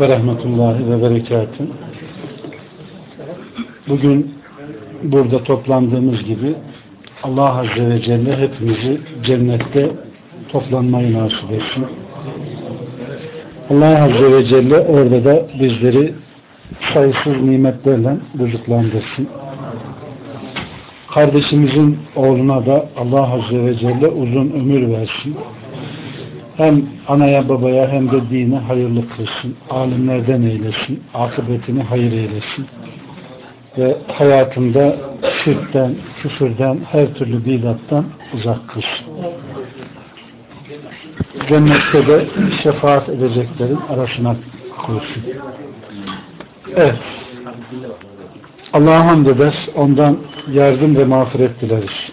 ve rahmetullahi ve berekatü. Bugün burada toplandığımız gibi Allah Azze ve Celle hepimizi cennette toplanmayı nasip etsin. Allah Azze ve Celle orada da bizleri sayısız nimetlerle rızıklandırsın. Kardeşimizin oğluna da Allah Azze ve Celle uzun ömür versin. Hem anaya babaya hem de dine hayırlı kılsın. Alimlerden eylesin. Akıbetini hayır eylesin. Ve hayatında şirkten, küfürden, her türlü bidattan uzak kılsın. Cennette de şefaat edeceklerin arasına koysun. Evet. Allah'a hamd eder. Ondan yardım ve mağfiret dileriz.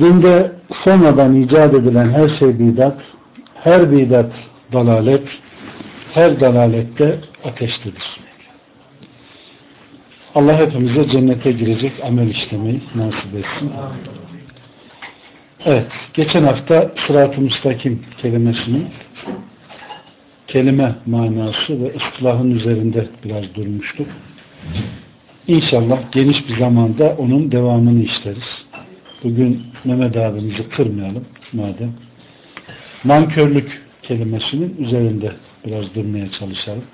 Dinde sonradan icat edilen her şey bidat, her bidat dalalet, her dalalette ateştedir. Allah hepimize cennete girecek amel işlemeyi nasip etsin. Evet, geçen hafta sırat-ı müstakim kelimesinin kelime manası ve ıslahın üzerinde biraz durmuştuk. İnşallah geniş bir zamanda onun devamını işleriz. Bugün Mehmet abimizi kırmayalım madem. Nankörlük kelimesinin üzerinde biraz durmaya çalışalım.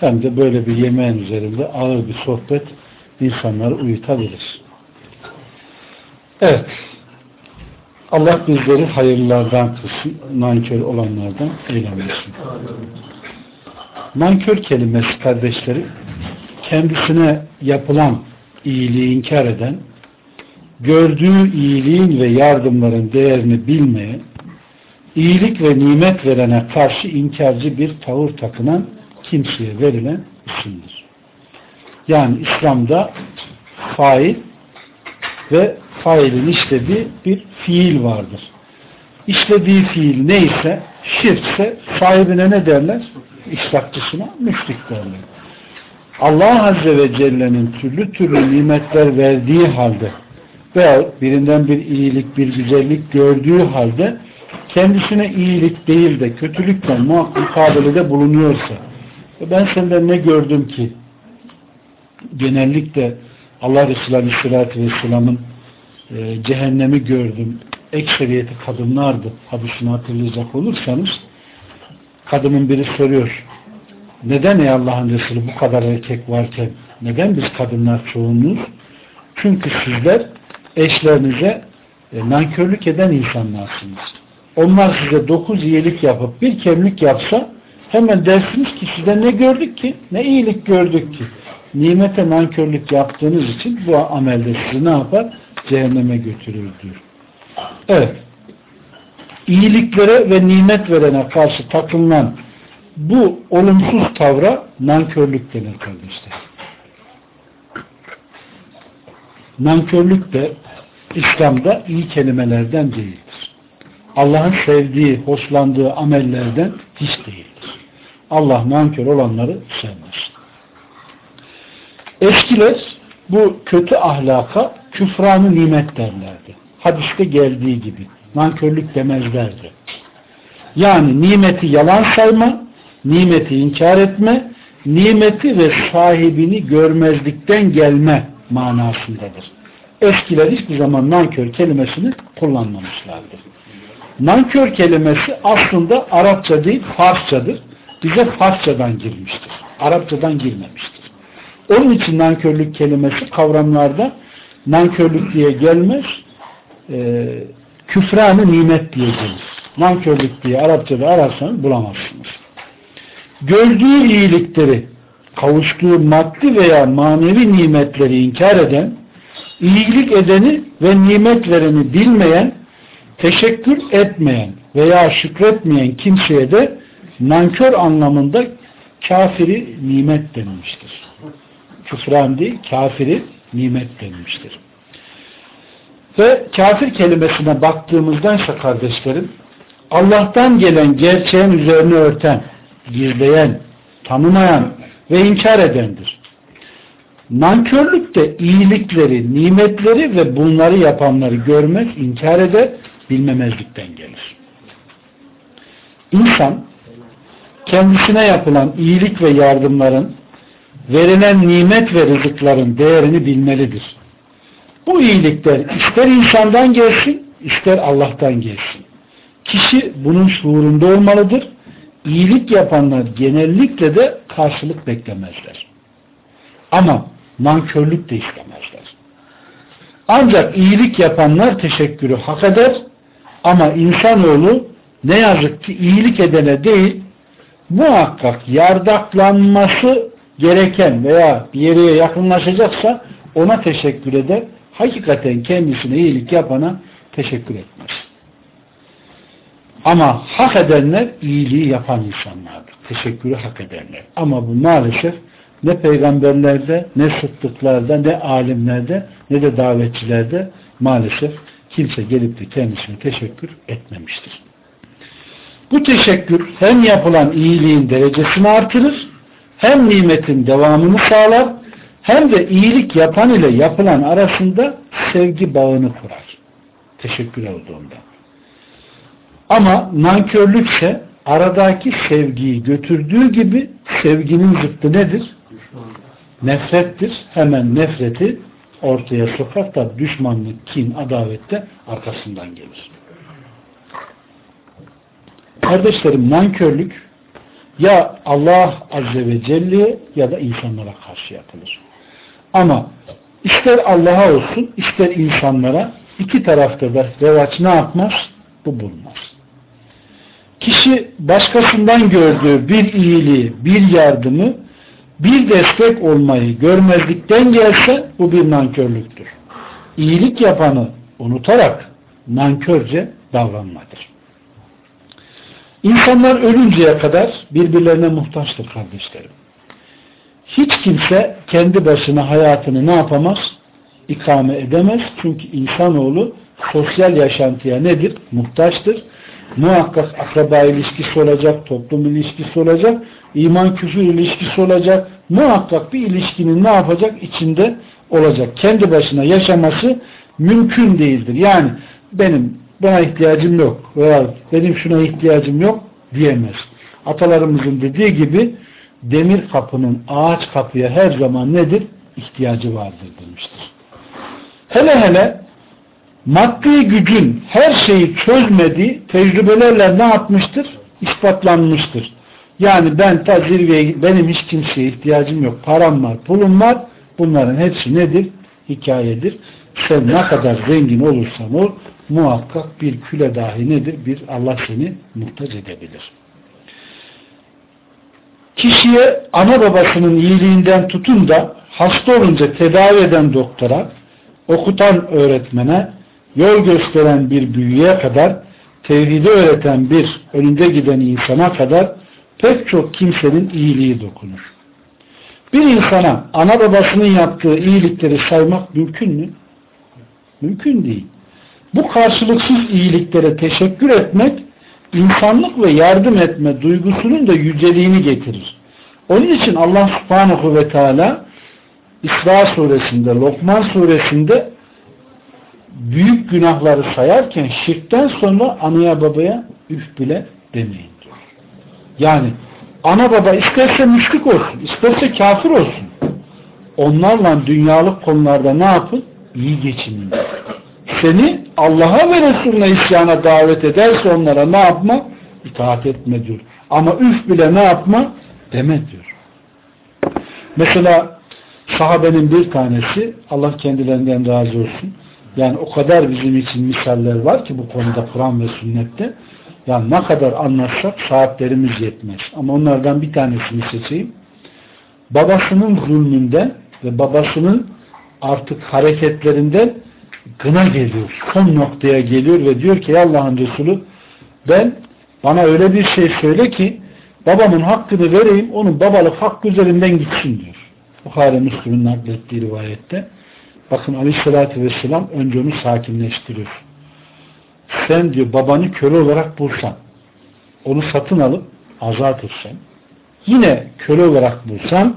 Hem de böyle bir yemeğin üzerinde ağır bir sohbet insanları uyutabilir. Evet. Allah bizleri hayırlardan kılsın, nankör olanlardan eylemesin. Nankör kelimesi kardeşleri kendisine yapılan iyiliği inkar eden, gördüğü iyiliğin ve yardımların değerini bilmeyen, iyilik ve nimet verene karşı inkarcı bir tavır takınan kimseye verilen isimdir. Yani İslam'da fail ve failin işlediği bir fiil vardır. İşlediği fiil neyse, şirkse sahibine ne derler? İşrakçısına müşrik derler. Allah Azze ve Celle'nin türlü türlü nimetler verdiği halde veya birinden bir iyilik, bir güzellik gördüğü halde kendisine iyilik değil de kötülükle mukabelede bulunuyorsa ben senden ne gördüm ki genellikle Allah Resulü Aleyhisselatü Vesselam'ın e, cehennemi gördüm. Ekseriyeti kadınlardı. Hadisini hatırlayacak olursanız kadının biri soruyor neden ey Allah'ın Resulü bu kadar erkek varken neden biz kadınlar çoğunluğuz? Çünkü sizler eşlerinize e, nankörlük eden insanlarsınız. Onlar size dokuz iyilik yapıp bir kemlik yapsa hemen dersiniz ki size ne gördük ki? Ne iyilik gördük ki? Nimete nankörlük yaptığınız için bu amelde sizi ne yapar? Cehenneme götürür diyor. Evet. İyiliklere ve nimet verene karşı takılan bu olumsuz tavra nankörlük denir kardeşler. Nankörlük de İslam'da iyi kelimelerden değildir. Allah'ın sevdiği, hoşlandığı amellerden hiç değildir. Allah nankör olanları sevmez. Eskiler bu kötü ahlaka küfranı nimet derlerdi. Hadiste geldiği gibi. Nankörlük demezlerdi. Yani nimeti yalan sayma, nimeti inkar etme, nimeti ve sahibini görmezlikten gelme manasındadır. Eskiler hiçbir zaman nankör kelimesini kullanmamışlardır. Nankör kelimesi aslında Arapça değil Farsçadır. Bize Farsçadan girmiştir. Arapçadan girmemiştir. Onun için nankörlük kelimesi kavramlarda nankörlük diye gelmez, e, küfranı nimet diye gelir. Nankörlük diye Arapçada ararsanız bulamazsınız. Gördüğü iyilikleri, kavuştuğu maddi veya manevi nimetleri inkar eden, iyilik edeni ve nimet vereni bilmeyen, teşekkür etmeyen veya şükretmeyen kimseye de nankör anlamında kafiri nimet denilmiştir. Küfran değil, kafiri nimet denilmiştir. Ve kafir kelimesine baktığımızda ise kardeşlerim Allah'tan gelen gerçeğin üzerine örten, gizleyen, tanımayan ve inkar edendir. Nankörlük de iyilikleri, nimetleri ve bunları yapanları görmez, inkar eder, bilmemezlikten gelir. İnsan kendisine yapılan iyilik ve yardımların verilen nimet ve rızıkların değerini bilmelidir. Bu iyilikler ister insandan gelsin, ister Allah'tan gelsin. Kişi bunun şuurunda olmalıdır. İyilik yapanlar genellikle de karşılık beklemezler. Ama nankörlük de istemezler. Ancak iyilik yapanlar teşekkürü hak eder ama insanoğlu ne yazık ki iyilik edene değil muhakkak yardaklanması gereken veya bir yere yakınlaşacaksa ona teşekkür eder. Hakikaten kendisine iyilik yapana teşekkür etmez. Ama hak edenler iyiliği yapan insanlardır. Teşekkürü hak edenler. Ama bu maalesef ne peygamberlerde, ne sıddıklarda, ne alimlerde, ne de davetçilerde maalesef kimse gelip de kendisine teşekkür etmemiştir. Bu teşekkür hem yapılan iyiliğin derecesini artırır, hem nimetin devamını sağlar, hem de iyilik yapan ile yapılan arasında sevgi bağını kurar. Teşekkür olduğunda. Ama nankörlükse aradaki sevgiyi götürdüğü gibi sevginin zıttı nedir? Nefrettir. Hemen nefreti ortaya sokar da düşmanlık, kin, adavette arkasından gelir. Kardeşlerim nankörlük ya Allah Azze ve Celle ya da insanlara karşı yapılır. Ama ister Allah'a olsun ister insanlara iki tarafta da revaç ne yapmaz? Bu bulmaz. Kişi başkasından gördüğü bir iyiliği, bir yardımı, bir destek olmayı görmezlikten gelse bu bir nankörlüktür. İyilik yapanı unutarak nankörce davranmadır. İnsanlar ölünceye kadar birbirlerine muhtaçtır kardeşlerim. Hiç kimse kendi başına hayatını ne yapamaz? İkame edemez. Çünkü insanoğlu sosyal yaşantıya nedir? Muhtaçtır. Muhakkak akraba ilişkisi olacak, toplum ilişkisi olacak, iman küfür ilişkisi olacak. Muhakkak bir ilişkinin ne yapacak? içinde olacak. Kendi başına yaşaması mümkün değildir. Yani benim buna ihtiyacım yok veya benim şuna ihtiyacım yok diyemez. Atalarımızın dediği gibi demir kapının ağaç kapıya her zaman nedir? İhtiyacı vardır demiştir. Hele hele maddi gücün her şeyi çözmediği tecrübelerle ne yapmıştır? İspatlanmıştır. Yani ben ta zirveye benim hiç kimseye ihtiyacım yok. Param var, pulum var. Bunların hepsi nedir? Hikayedir. Sen ne kadar zengin olursan ol muhakkak bir küle dahi nedir? Bir Allah seni muhtaç edebilir. Kişiye ana babasının iyiliğinden tutun da hasta olunca tedavi eden doktora, okutan öğretmene, yol gösteren bir büyüye kadar, tevhidi öğreten bir önünde giden insana kadar pek çok kimsenin iyiliği dokunur. Bir insana ana babasının yaptığı iyilikleri saymak mümkün mü? Mümkün değil. Bu karşılıksız iyiliklere teşekkür etmek insanlık ve yardım etme duygusunun da yüceliğini getirir. Onun için Allah subhanahu ve teala İsra suresinde, Lokman suresinde büyük günahları sayarken şirkten sonra anaya babaya üf bile demeyin diyor. Yani ana baba isterse müşrik olsun, isterse kafir olsun. Onlarla dünyalık konularda ne yapın? İyi geçinin. Seni Allah'a ve Resulüne isyana davet ederse onlara ne yapma? İtaat etme diyor. Ama üf bile ne yapma? Deme diyor. Mesela sahabenin bir tanesi Allah kendilerinden razı olsun. Yani o kadar bizim için misaller var ki bu konuda Kur'an ve sünnette. Yani ne kadar anlatsak saatlerimiz yetmez. Ama onlardan bir tanesini seçeyim. Babasının zulmünden ve babasının artık hareketlerinden gına geliyor. Son noktaya geliyor ve diyor ki Allah'ın Resulü ben bana öyle bir şey söyle ki babamın hakkını vereyim, onun babalık hakkı üzerinden gitsin diyor. Bukhara Müslüm'ün naklettiği rivayette. Bakın aleyhissalatü vesselam önce onu sakinleştiriyor. Sen diyor babanı köle olarak bulsan, onu satın alıp azat etsen, yine köle olarak bulsan,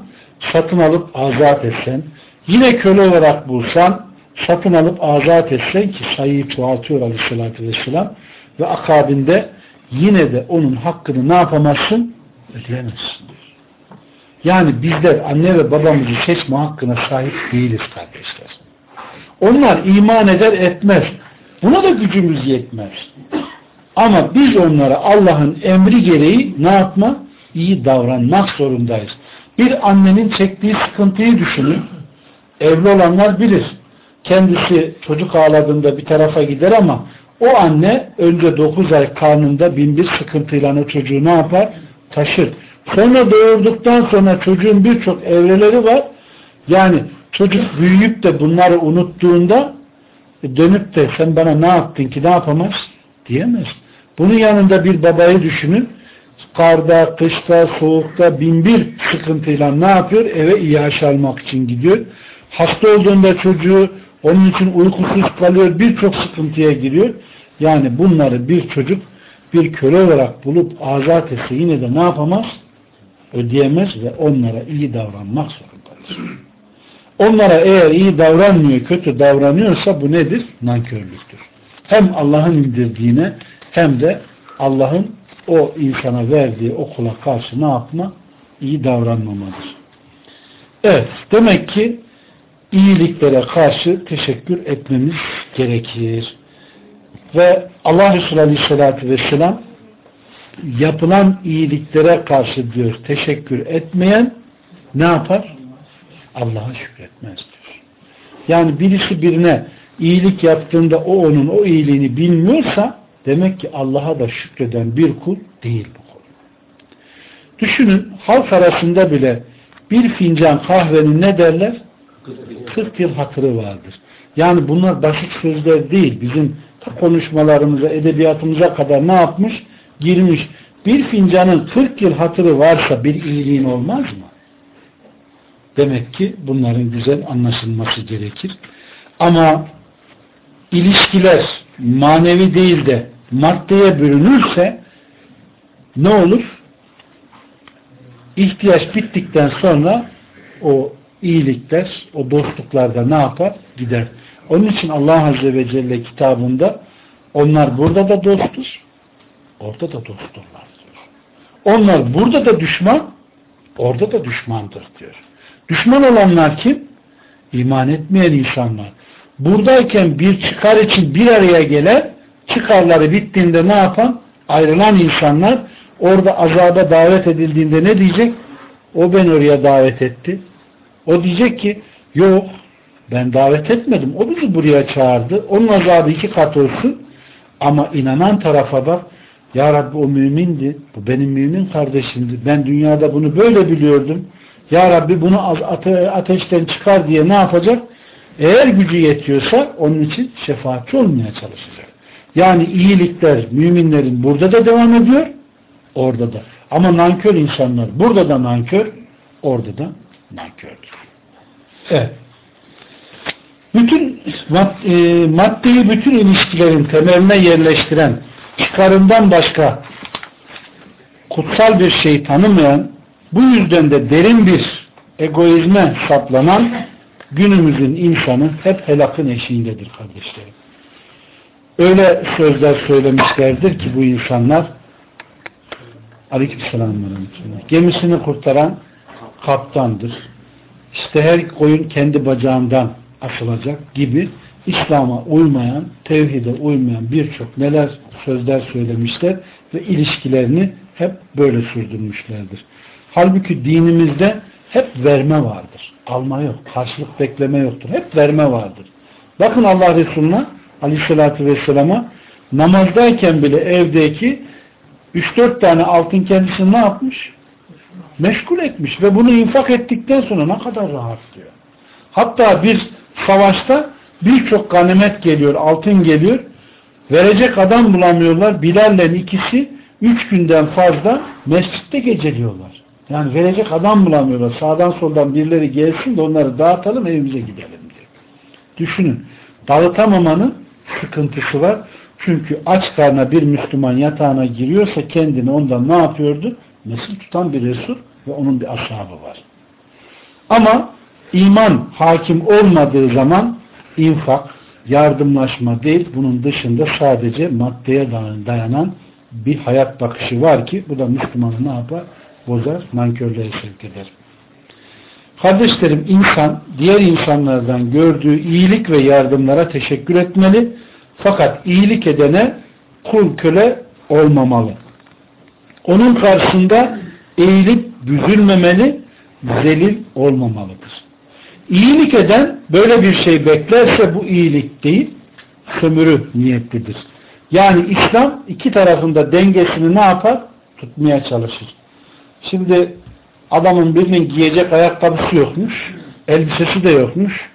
satın alıp azat etsen, yine köle olarak bulsan, satın alıp azat etsen ki sayıyı çoğaltıyor aleyhissalatü vesselam ve akabinde yine de onun hakkını ne yapamazsın? Ödeyemezsin. Yani bizler anne ve babamızı seçme hakkına sahip değiliz kardeşler. Onlar iman eder etmez. Buna da gücümüz yetmez. Ama biz onlara Allah'ın emri gereği ne yapma? İyi davranmak zorundayız. Bir annenin çektiği sıkıntıyı düşünün. Evli olanlar bilir. Kendisi çocuk ağladığında bir tarafa gider ama o anne önce 9 ay karnında bin bir sıkıntıyla o çocuğu ne yapar? Taşır. Sonra doğurduktan sonra çocuğun birçok evreleri var. Yani çocuk büyüyüp de bunları unuttuğunda e, dönüp de sen bana ne yaptın ki ne yapamaz? Diyemez. Bunun yanında bir babayı düşünün. Karda, kışta, soğukta bin bir sıkıntıyla ne yapıyor? Eve iyaş almak için gidiyor. Hasta olduğunda çocuğu onun için uykusuz kalıyor. Birçok sıkıntıya giriyor. Yani bunları bir çocuk bir köle olarak bulup azat etse yine de ne yapamaz? Ödeyemez ve onlara iyi davranmak zorundadır. Onlara eğer iyi davranmıyor, kötü davranıyorsa bu nedir? Nankörlüktür. Hem Allah'ın indirdiğine hem de Allah'ın o insana verdiği okula karşı ne yapma? İyi davranmamadır. Evet, demek ki iyiliklere karşı teşekkür etmemiz gerekir. Ve Allah Resulü Aleyhisselatü Vesselam yapılan iyiliklere karşı diyor teşekkür etmeyen ne yapar? Allah'a şükretmez diyor. Yani birisi birine iyilik yaptığında o onun o iyiliğini bilmiyorsa demek ki Allah'a da şükreden bir kul değil bu kul. Düşünün halk arasında bile bir fincan kahvenin ne derler? 40 yıl hatırı vardır. Yani bunlar basit sözler değil. Bizim konuşmalarımıza, edebiyatımıza kadar ne yapmış? Girmiş. Bir fincanın 40 yıl hatırı varsa bir iyiliğin olmaz mı? Demek ki bunların güzel anlaşılması gerekir. Ama ilişkiler manevi değil de maddeye bürünürse ne olur? İhtiyaç bittikten sonra o iyilikler, o dostluklar da ne yapar? Gider. Onun için Allah Azze ve Celle kitabında onlar burada da dosttur, orada da dosturlar diyor. Onlar burada da düşman, orada da düşmandır diyor. Düşman olanlar kim? İman etmeyen insanlar. Buradayken bir çıkar için bir araya gelen, çıkarları bittiğinde ne yapan? Ayrılan insanlar orada azaba davet edildiğinde ne diyecek? O ben oraya davet etti. O diyecek ki yok ben davet etmedim. O bizi buraya çağırdı. Onun azabı iki kat olsun. Ama inanan tarafa bak Ya Rabbi o mümindi. Bu benim mümin kardeşimdi. Ben dünyada bunu böyle biliyordum. Ya Rabbi bunu ate ateşten çıkar diye ne yapacak? Eğer gücü yetiyorsa onun için şefaatçi olmaya çalışacak. Yani iyilikler müminlerin burada da devam ediyor, orada da. Ama nankör insanlar burada da nankör, orada da nankördür. Evet. Bütün e, maddeyi bütün ilişkilerin temeline yerleştiren çıkarından başka kutsal bir şey tanımayan bu yüzden de derin bir egoizme saplanan günümüzün insanı hep helakın eşiğindedir kardeşlerim. Öyle sözler söylemişlerdir ki bu insanlar Aleykümselamın gemisini kurtaran kaptandır. İşte her koyun kendi bacağından asılacak gibi İslam'a uymayan, tevhide uymayan birçok neler sözler söylemişler ve ilişkilerini hep böyle sürdürmüşlerdir. Halbuki dinimizde hep verme vardır. Alma yok. Karşılık bekleme yoktur. Hep verme vardır. Bakın Allah Resulü'ne aleyhissalatü vesselama namazdayken bile evdeki 3-4 tane altın kendisini ne yapmış? Meşgul etmiş ve bunu infak ettikten sonra ne kadar rahat diyor. Hatta bir savaşta birçok ganimet geliyor, altın geliyor. Verecek adam bulamıyorlar. Bilal'le ikisi üç günden fazla mescitte geceliyorlar. Yani verecek adam bulamıyorlar. Sağdan soldan birileri gelsin de onları dağıtalım evimize gidelim diyor. Düşünün. Dağıtamamanın sıkıntısı var. Çünkü aç karna bir Müslüman yatağına giriyorsa kendini ondan ne yapıyordu? Mesul tutan bir Resul ve onun bir ashabı var. Ama iman hakim olmadığı zaman infak, yardımlaşma değil, bunun dışında sadece maddeye dayanan bir hayat bakışı var ki bu da Müslümanı ne yapar? Bozar, nankörlüğe sevk eder. Kardeşlerim insan diğer insanlardan gördüğü iyilik ve yardımlara teşekkür etmeli. Fakat iyilik edene kul köle olmamalı. Onun karşısında eğilip büzülmemeli, zelil olmamalıdır. İyilik eden böyle bir şey beklerse bu iyilik değil, sömürü niyetlidir. Yani İslam iki tarafında dengesini ne yapar? Tutmaya çalışır. Şimdi adamın birinin giyecek ayakkabısı yokmuş, elbisesi de yokmuş.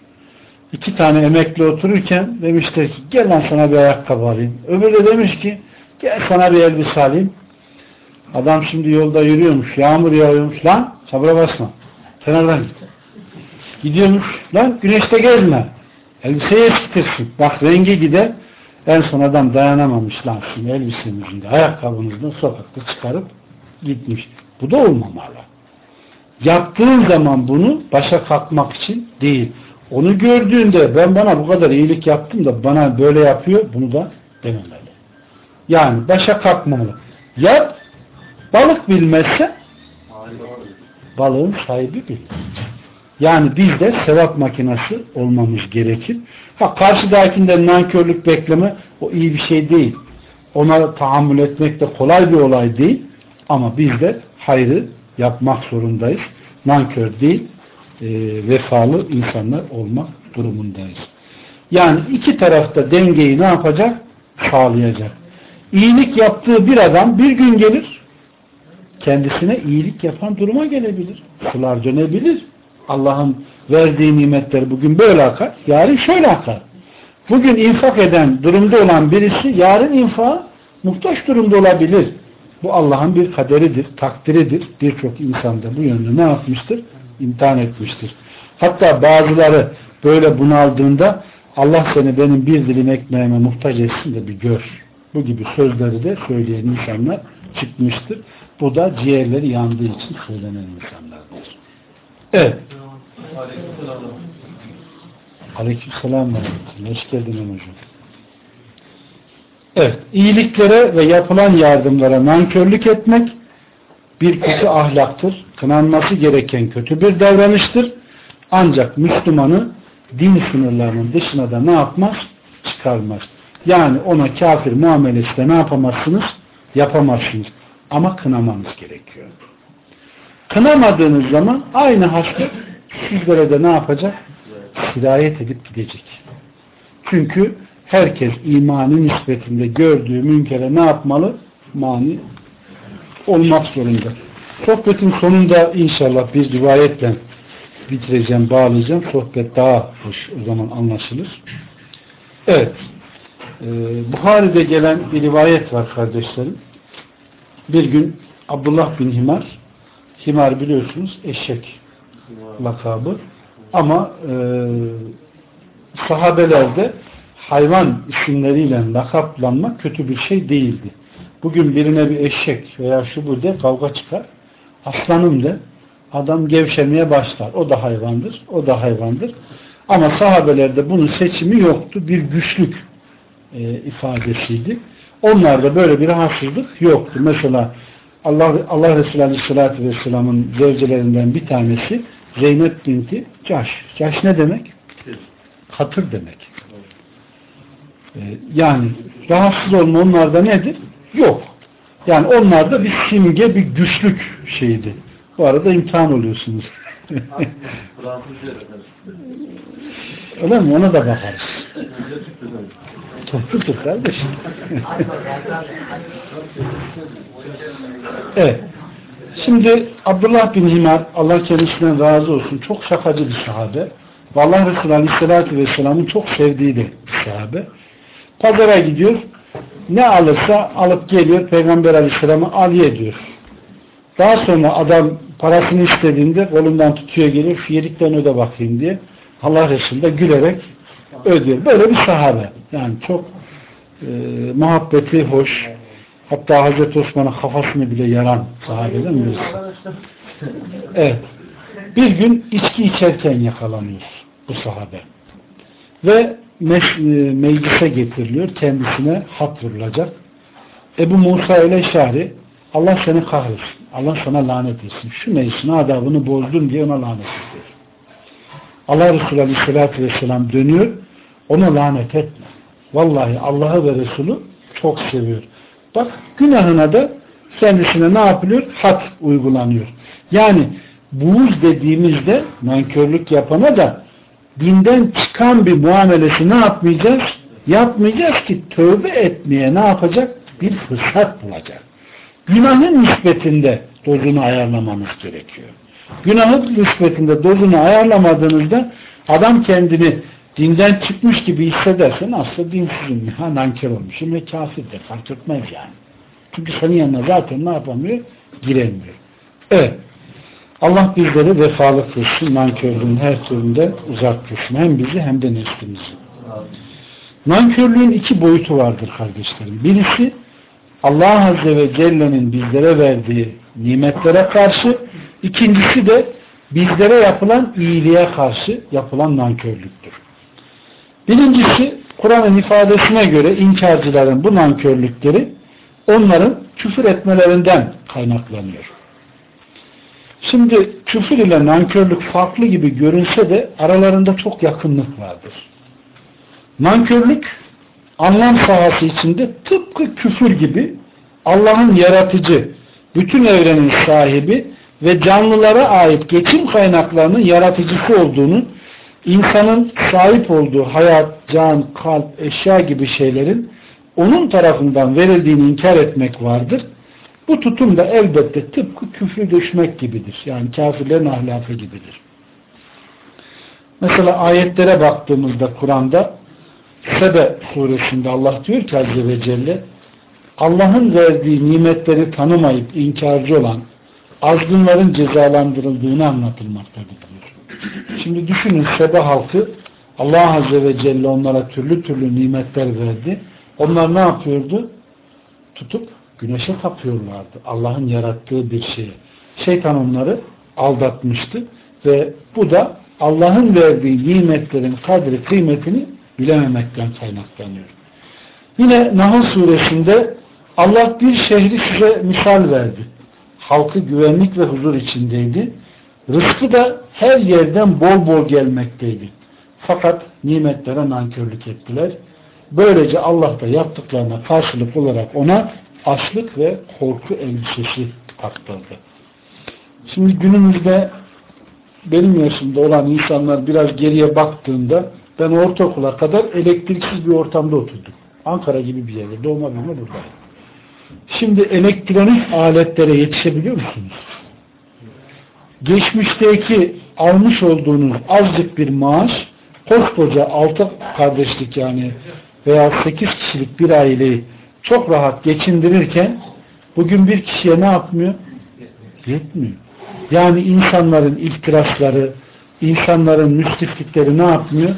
İki tane emekli otururken demişler ki gel lan sana bir ayakkabı alayım. Öbürü de demiş ki gel sana bir elbise alayım. Adam şimdi yolda yürüyormuş, yağmur yağıyormuş. Lan sabra basma. Kenardan git. Gidiyormuş. Lan güneşte gezme. Elbiseyi eskitirsin. Bak rengi gider. En son adam dayanamamış lan şimdi elbisemizin de ayakkabımızın sokakta çıkarıp gitmiş. Bu da olmamalı. Yaptığın zaman bunu başa kalkmak için değil. Onu gördüğünde ben bana bu kadar iyilik yaptım da bana böyle yapıyor bunu da dememeli. Yani başa kalkmamalı. Yap balık bilmezse balığın sahibi bilir. Yani biz de sevap makinesi olmamız gerekir. Ha karşıdakinden nankörlük bekleme o iyi bir şey değil. Ona tahammül etmek de kolay bir olay değil. Ama biz de hayrı yapmak zorundayız. Nankör değil, e, vefalı insanlar olmak durumundayız. Yani iki tarafta dengeyi ne yapacak? Sağlayacak. İyilik yaptığı bir adam bir gün gelir, kendisine iyilik yapan duruma gelebilir. Sular dönebilir. Allah'ın verdiği nimetler bugün böyle akar, yarın şöyle akar. Bugün infak eden durumda olan birisi yarın infa muhtaç durumda olabilir. Bu Allah'ın bir kaderidir, takdiridir. Birçok insan da bu yönde ne yapmıştır? İmtihan etmiştir. Hatta bazıları böyle bunaldığında Allah seni benim bir dilim ekmeğime muhtaç etsin de bir gör. Bu gibi sözleri de söyleyen insanlar çıkmıştır. Bu da ciğerleri yandığı için söylenen insanlardır. Evet. Aleykümselam. Hoş geldin hocam. Evet. iyiliklere ve yapılan yardımlara nankörlük etmek bir kötü ahlaktır. Kınanması gereken kötü bir davranıştır. Ancak Müslümanı din sınırlarının dışına da ne yapmaz? Çıkarmaz. Yani ona kafir muamelesi de ne yapamazsınız? Yapamazsınız. Ama kınamanız gerekiyor. Kınamadığınız zaman aynı hastalık sizlere de ne yapacak? Hidayet edip gidecek. Çünkü herkes imanı nispetinde gördüğü münkere ne yapmalı? Mani olmak zorunda. Sohbetin sonunda inşallah bir rivayetle bitireceğim, bağlayacağım. Sohbet daha hoş o zaman anlaşılır. Evet. Ee, Buhari'de gelen bir rivayet var kardeşlerim. Bir gün Abdullah bin Himar Himar biliyorsunuz eşek lakabı ama e, sahabelerde hayvan isimleriyle lakaplanmak kötü bir şey değildi. Bugün birine bir eşek veya şu bu de kavga çıkar. Aslanım de adam gevşemeye başlar. O da hayvandır. O da hayvandır. Ama sahabelerde bunun seçimi yoktu. Bir güçlük e, ifadesiydi. Onlarda böyle bir rahatsızlık yoktu. Mesela Allah, Allah Resulü Aleyhisselatü Vesselam'ın zevcelerinden bir tanesi Zeynep binti Caş. Caş ne demek? Hatır demek. Ee, yani rahatsız olma onlarda nedir? Yok. Yani onlarda bir simge, bir güçlük şeydi. Bu arada imtihan oluyorsunuz. Öyle mi? Ona da bakarız. Topludur kardeşim. evet. Şimdi Abdullah bin Himar Allah kendisinden razı olsun çok şakacı bir sahabe. Ve Allah Resulü Aleyhisselatü Vesselam'ın çok sevdiği de bir sahabe. Pazara gidiyor. ne alırsa alıp geliyor Peygamber Aleyhisselam'a aliye diyor. Daha sonra adam parasını istediğinde kolundan tutuyor gelir fiyelikten öde bakayım diye. Allah Resulü gülerek ödüyor. Böyle bir sahabe. Yani çok e, muhabbeti hoş. Hatta Hazreti Osman'ın kafasını bile yaran sahabeden birisi. Evet. Bir gün içki içerken yakalanıyor bu sahabe. Ve meclise getiriliyor. Kendisine hak vurulacak. Ebu Musa ile Şari Allah seni kahretsin. Allah sana lanet etsin. Şu meclisin adabını bozdun diye ona lanet ediyor. Allah Resulü Aleyhisselatü Vesselam dönüyor. Ona lanet etme. Vallahi Allah'ı ve Resulü çok seviyor. Bak günahına da kendisine ne yapılıyor? Hat uygulanıyor. Yani buğuz dediğimizde nankörlük yapana da dinden çıkan bir muamelesi ne yapmayacağız? Yapmayacağız ki tövbe etmeye ne yapacak? Bir fırsat bulacak. Günahın nispetinde dozunu ayarlamanız gerekiyor. Günahın nispetinde dozunu ayarlamadığınızda adam kendini dinden çıkmış gibi hissedersen aslında dinsizim, ha, nankör olmuşum ve kafir de fark etmez yani. Çünkü senin yanına zaten ne yapamıyor? Giremiyor. Evet. Allah bizleri vefalı kılsın, nankörlüğün her türünde uzak kılsın. Hem bizi hem de neslimizi. Nankörlüğün iki boyutu vardır kardeşlerim. Birisi Allah Azze ve Celle'nin bizlere verdiği nimetlere karşı, ikincisi de bizlere yapılan iyiliğe karşı yapılan nankörlüktür. Birincisi Kur'an'ın ifadesine göre inkarcıların bu nankörlükleri onların küfür etmelerinden kaynaklanıyor. Şimdi küfür ile nankörlük farklı gibi görünse de aralarında çok yakınlık vardır. Nankörlük anlam sahası içinde tıpkı küfür gibi Allah'ın yaratıcı, bütün evrenin sahibi ve canlılara ait geçim kaynaklarının yaratıcısı olduğunu, insanın sahip olduğu hayat, can, kalp, eşya gibi şeylerin onun tarafından verildiğini inkar etmek vardır. Bu tutum da elbette tıpkı küfrü düşmek gibidir. Yani kafirlerin ahlakı gibidir. Mesela ayetlere baktığımızda Kur'an'da Sebe suresinde Allah diyor ki Azze ve Celle Allah'ın verdiği nimetleri tanımayıp inkarcı olan azgınların cezalandırıldığını anlatılmaktadır diyor. Şimdi düşünün Sebe halkı Allah Azze ve Celle onlara türlü türlü nimetler verdi. Onlar ne yapıyordu? Tutup güneşe tapıyorlardı. Allah'ın yarattığı bir şeye. Şeytan onları aldatmıştı ve bu da Allah'ın verdiği nimetlerin kadri kıymetini bilememekten kaynaklanıyor. Yine Nahl suresinde Allah bir şehri size misal verdi. Halkı güvenlik ve huzur içindeydi. Rızkı da her yerden bol bol gelmekteydi. Fakat nimetlere nankörlük ettiler. Böylece Allah da yaptıklarına karşılık olarak ona açlık ve korku elbisesi taktırdı. Şimdi günümüzde benim yaşımda olan insanlar biraz geriye baktığında ben ortaokula kadar elektriksiz bir ortamda oturdum. Ankara gibi bir yerde. Doğma büyüme buradayım. Şimdi elektronik aletlere yetişebiliyor musunuz? Geçmişteki almış olduğunuz azıcık bir maaş koskoca altı kardeşlik yani veya sekiz kişilik bir aileyi çok rahat geçindirirken bugün bir kişiye ne yapmıyor? Yetmiyor. Yani insanların ihtirasları, insanların müsriflikleri ne yapmıyor?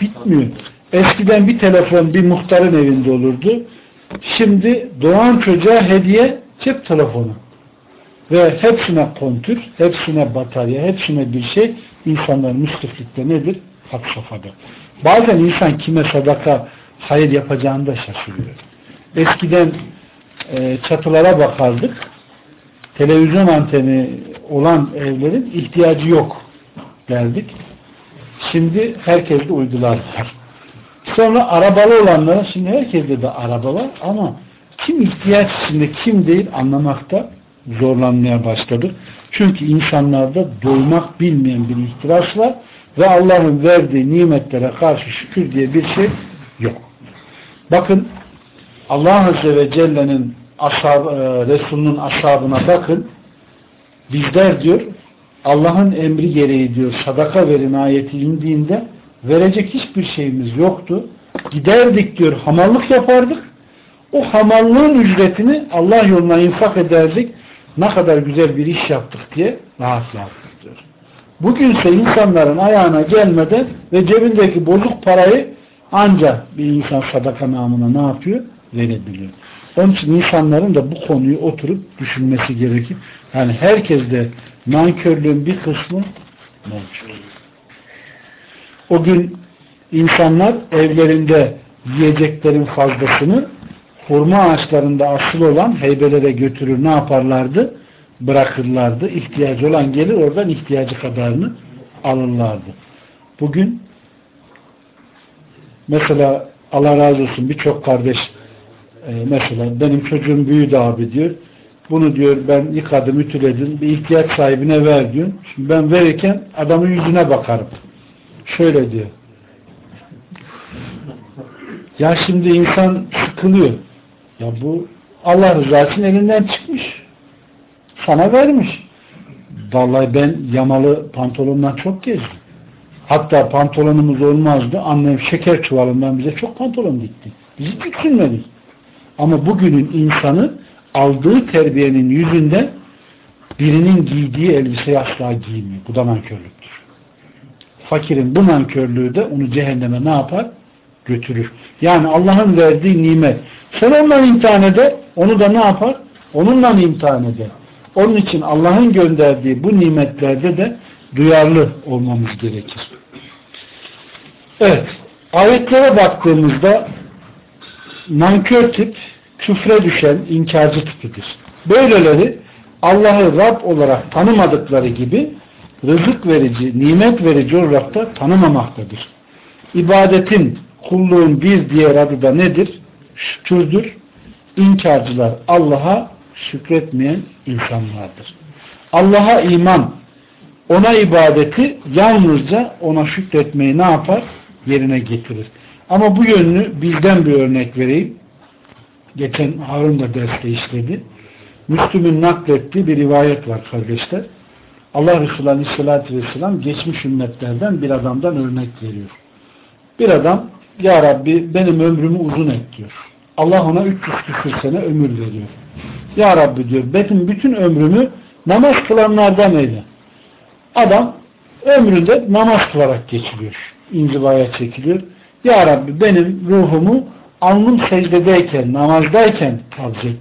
Bitmiyor. Eskiden bir telefon bir muhtarın evinde olurdu. Şimdi doğan çocuğa hediye cep telefonu. Ve hepsine kontür, hepsine batarya, hepsine bir şey insanların müsriflikte nedir? Hak safhada. Bazen insan kime sadaka hayır yapacağını da şaşırıyor. Eskiden e, çatılara bakardık. Televizyon anteni olan evlerin ihtiyacı yok derdik. Şimdi herkeste uydular var. Sonra arabalı olanlara şimdi herkeste de araba var ama kim ihtiyaç içinde kim değil anlamakta zorlanmaya başladı. Çünkü insanlarda doymak bilmeyen bir ihtiras var ve Allah'ın verdiği nimetlere karşı şükür diye bir şey yok. Bakın Allah Azze ve Celle'nin ashab, e, Resulünün ashabına bakın bizler diyor Allah'ın emri gereği diyor sadaka verin ayeti indiğinde verecek hiçbir şeyimiz yoktu. Giderdik diyor hamallık yapardık. O hamallığın ücretini Allah yoluna infak ederdik. Ne kadar güzel bir iş yaptık diye rahatlardık diyor. Bugünse insanların ayağına gelmeden ve cebindeki bozuk parayı ancak bir insan sadaka namına ne yapıyor? Verebiliyor. Onun için insanların da bu konuyu oturup düşünmesi gerekir. Yani herkes de nankörlüğün bir kısmı mevcut. O gün insanlar evlerinde yiyeceklerin fazlasını hurma ağaçlarında asıl olan heybelere götürür ne yaparlardı? Bırakırlardı. İhtiyacı olan gelir oradan ihtiyacı kadarını alırlardı. Bugün mesela Allah razı olsun birçok kardeş e, mesela benim çocuğum büyüdü abi diyor. Bunu diyor ben yıkadım, ütüledim. Bir ihtiyaç sahibine ver diyor. Şimdi ben verirken adamın yüzüne bakarım. Şöyle diyor. Ya şimdi insan sıkılıyor. Ya bu Allah rızası elinden çıkmış. Sana vermiş. Vallahi ben yamalı pantolondan çok gezdim. Hatta pantolonumuz olmazdı. Annem şeker çuvalından bize çok pantolon dikti. Bizi diksinmedik. Ama bugünün insanı aldığı terbiyenin yüzünden birinin giydiği elbiseyi asla giymiyor. Bu da nankörlüktür. Fakirin bu nankörlüğü de onu cehenneme ne yapar? Götürür. Yani Allah'ın verdiği nimet. Sen onunla imtihan eder, onu da ne yapar? Onunla imtihan eder. Onun için Allah'ın gönderdiği bu nimetlerde de duyarlı olmamız gerekir. Evet. Ayetlere baktığımızda nankör tip küfre düşen inkarcı tipidir. Böyleleri Allah'ı Rab olarak tanımadıkları gibi rızık verici, nimet verici olarak da tanımamaktadır. İbadetin, kulluğun bir diğer adı da nedir? Şükürdür. İnkarcılar Allah'a şükretmeyen insanlardır. Allah'a iman, ona ibadeti yalnızca ona şükretmeyi ne yapar? Yerine getirir. Ama bu yönünü bizden bir örnek vereyim. Geçen Harun da derste işledi. Müslüm'ün naklettiği bir rivayet var kardeşler. Allah Resulü Aleyhisselatü Vesselam geçmiş ümmetlerden bir adamdan örnek veriyor. Bir adam Ya Rabbi benim ömrümü uzun et diyor. Allah ona 300 küsur sene ömür veriyor. Ya Rabbi diyor benim bütün ömrümü namaz kılanlardan eyle. Adam ömründe namaz kılarak geçiriyor. İnzivaya çekiliyor. Ya Rabbi benim ruhumu alnım secdedeyken, namazdayken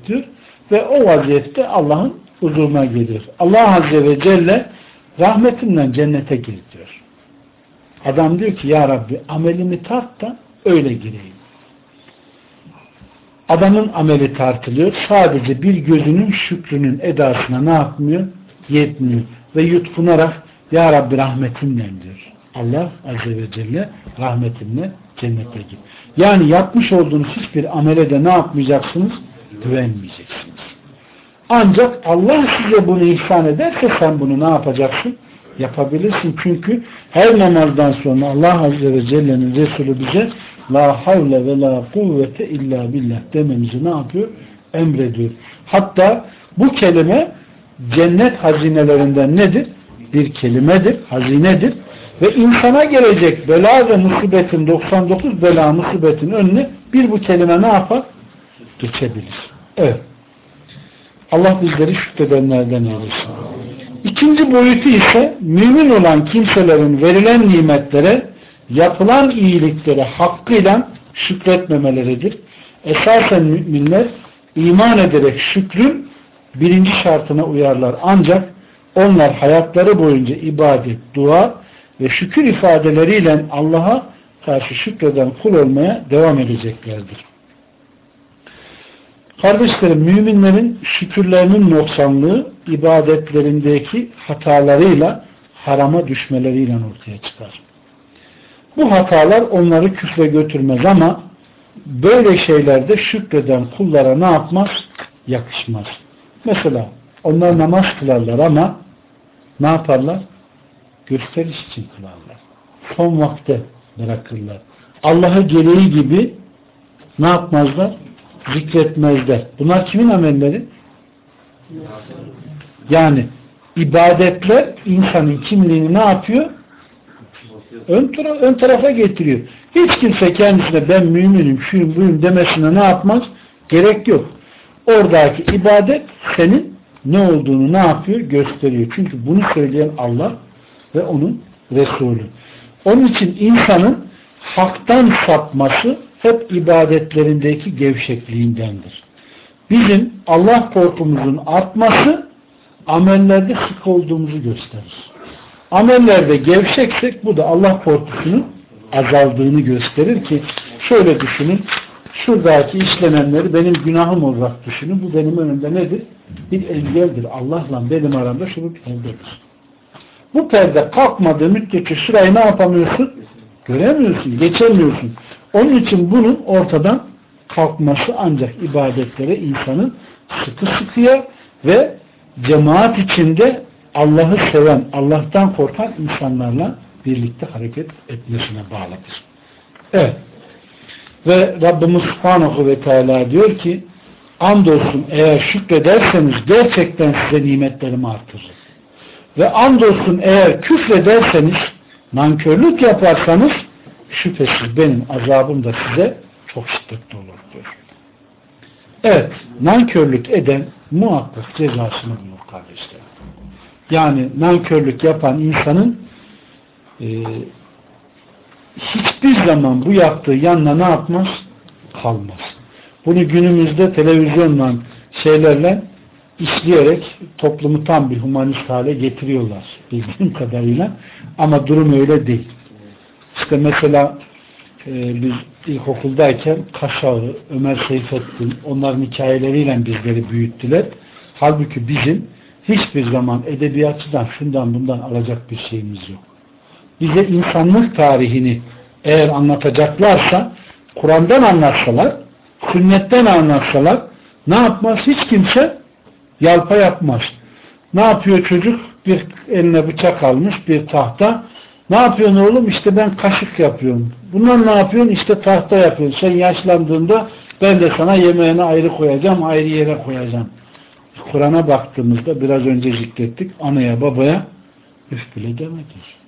diyor. Ve o vaziyette Allah'ın huzuruna gelir. Allah Azze ve Celle rahmetinden cennete gir diyor. Adam diyor ki ya Rabbi amelimi tart da öyle gireyim. Adamın ameli tartılıyor. Sadece bir gözünün şükrünün edasına ne yapmıyor? Yetmiyor. Ve yutkunarak Ya Rabbi rahmetinle diyor. Allah Azze ve Celle rahmetinle cennete gir. Yani yapmış olduğunuz hiçbir amele de ne yapmayacaksınız? Güvenmeyeceksiniz. Ancak Allah size bunu ihsan ederse sen bunu ne yapacaksın? Yapabilirsin. Çünkü her namazdan sonra Allah Azze ve Celle'nin Resulü bize La havle ve la kuvvete illa billah dememizi ne yapıyor? Emrediyor. Hatta bu kelime cennet hazinelerinden nedir? Bir kelimedir, hazinedir. Ve insana gelecek bela ve musibetin 99 bela musibetin önüne bir bu kelime ne yapar? Geçebilir. Evet. Allah bizleri şükredenlerden eylesin. İkinci boyutu ise mümin olan kimselerin verilen nimetlere yapılan iyiliklere hakkıyla şükretmemeleridir. Esasen müminler iman ederek şükrün birinci şartına uyarlar. Ancak onlar hayatları boyunca ibadet, dua ve şükür ifadeleriyle Allah'a karşı şükreden kul olmaya devam edeceklerdir. Kardeşlerim, müminlerin şükürlerinin noksanlığı ibadetlerindeki hatalarıyla harama düşmeleriyle ortaya çıkar. Bu hatalar onları küfre götürmez ama böyle şeylerde şükreden kullara ne yapmaz? Yakışmaz. Mesela onlar namaz kılarlar ama ne yaparlar? Gösteriş için kılarlar. Son vakte bırakırlar. Allah'ı gereği gibi ne yapmazlar? Zikretmezler. Bunlar kimin amelleri? Yani ibadetler insanın kimliğini ne yapıyor? Ön, tara ön tarafa getiriyor. Hiç kimse kendisine ben müminim, şuyum, buyum demesine ne yapmaz? Gerek yok. Oradaki ibadet senin ne olduğunu ne yapıyor? Gösteriyor. Çünkü bunu söyleyen Allah ve onun Resulü. Onun için insanın haktan sapması hep ibadetlerindeki gevşekliğindendir. Bizim Allah korkumuzun artması amellerde sık olduğumuzu gösterir. Amellerde gevşeksek bu da Allah korkusunun azaldığını gösterir ki şöyle düşünün şuradaki işlenenleri benim günahım olarak düşünün. Bu benim önümde nedir? Bir engeldir. Allah'la benim aramda şunu perdedir. Bu perde kalkmadığı müddetçe şurayı ne yapamıyorsun? Göremiyorsun, geçemiyorsun. Onun için bunun ortadan kalkması ancak ibadetlere insanın sıkı sıkıya ve cemaat içinde Allah'ı seven, Allah'tan korkan insanlarla birlikte hareket etmesine bağlıdır. Evet. Ve Rabbimiz Subhanahu ve Teala diyor ki andolsun eğer şükrederseniz gerçekten size nimetlerimi artırır. Ve andolsun eğer küfrederseniz nankörlük yaparsanız şüphesiz benim azabım da size çok şiddetli olur diyor. Evet, nankörlük eden muhakkak cezasını bulur kardeşler. Yani nankörlük yapan insanın e, hiçbir zaman bu yaptığı yanına ne yapmaz? Kalmaz. Bunu günümüzde televizyonla şeylerle işleyerek toplumu tam bir humanist hale getiriyorlar bildiğim kadarıyla. Ama durum öyle değil. İşte mesela e, biz ilkokuldayken Kaşağı, Ömer Seyfettin onların hikayeleriyle bizleri büyüttüler. Halbuki bizim hiçbir zaman edebiyatçıdan şundan bundan alacak bir şeyimiz yok. Bize insanlık tarihini eğer anlatacaklarsa Kur'an'dan anlatsalar, sünnetten anlatsalar ne yapmaz? Hiç kimse yalpa yapmaz. Ne yapıyor çocuk? Bir eline bıçak almış, bir tahta. Ne yapıyorsun oğlum? İşte ben kaşık yapıyorum. Bunlar ne yapıyorsun? İşte tahta yapıyorsun. Sen yaşlandığında ben de sana yemeğini ayrı koyacağım, ayrı yere koyacağım. Kur'an'a baktığımızda biraz önce zikrettik. Anaya babaya üf bile demedir.